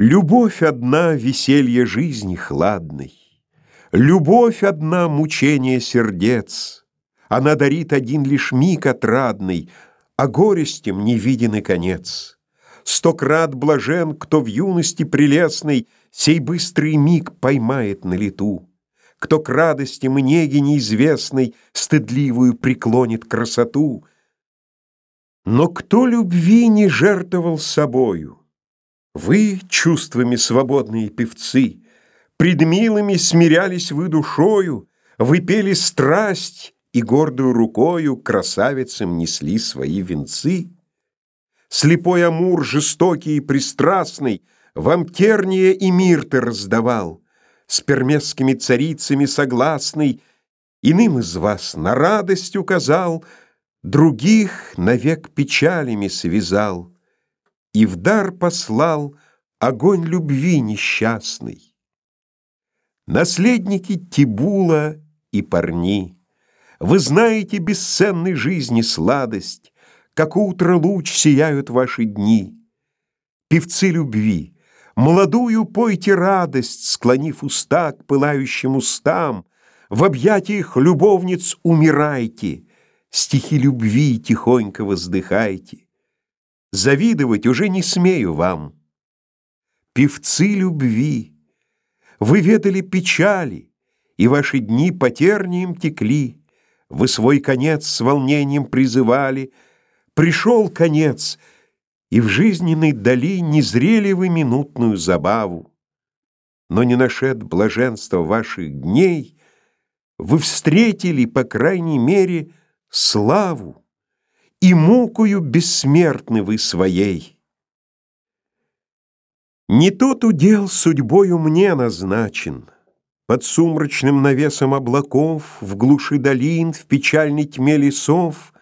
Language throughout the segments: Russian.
Любовь одна — веселье жизни хладной, Любовь одна — мучение сердец. Она дарит один лишь миг отрадный, А горестям не виден и конец. Сто крат блажен, кто в юности прелестной Сей быстрый миг поймает на лету, Кто к радостям и неге неизвестной Стыдливую преклонит красоту. Но кто любви не жертвовал собою? Вы, чувствами свободные певцы, Пред милыми смирялись вы душою, Вы пели страсть и гордую рукою Красавицам несли свои венцы. Слепой Амур, жестокий и пристрастный, Вам терния и мирты раздавал, С пермесскими царицами согласный, Иным из вас на радость указал, Других навек печалями связал И в дар послал огонь любви несчастный. Наследники Тибула и Парни, Вы знаете бесценной жизни сладость, Как утро луч сияют ваши дни. Певцы любви, молодую пойте радость, Склонив уста к пылающим устам, В объятиях любовниц умирайте, Стихи любви тихонько воздыхайте. Завидовать уже не смею вам. Певцы любви, вы ведали печали, И ваши дни по терниям текли, Вы свой конец с волнением призывали, Пришел конец, и в жизненной дали Не зрели вы минутную забаву. Но не нашед блаженства ваших дней, Вы встретили, по крайней мере, славу, И мукою бессмертны вы своей. Не тот удел судьбою мне назначен, Под сумрачным навесом облаков, В глуши долин, в печальной тьме лесов,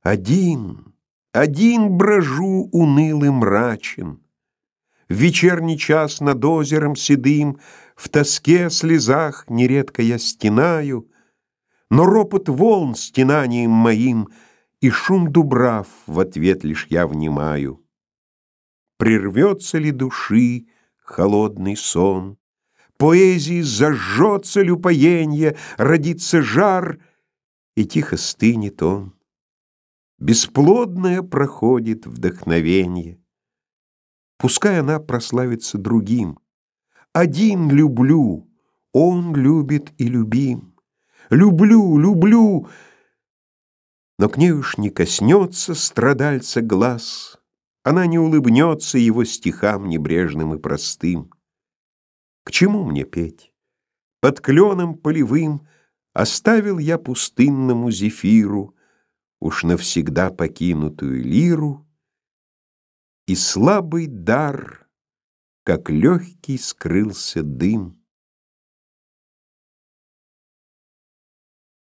Один, один брожу унылый мрачен. В вечерний час над озером седым, В тоске, слезах нередко я стенаю, Но ропот волн стенанием моим И шум дубрав в ответ лишь я внимаю. Прервется ли души холодный сон? Поэзии зажжется ли Родится жар, и тихо стынет он. Бесплодное проходит вдохновенье. Пускай она прославится другим. Один люблю, он любит и любим. Люблю, люблю, но к ней уж не коснется страдальца глаз. Она не улыбнется его стихам небрежным и простым. К чему мне петь? Под кленом полевым Оставил я пустынному зефиру Уж навсегда покинутую лиру И слабый дар, как легкий скрылся дым.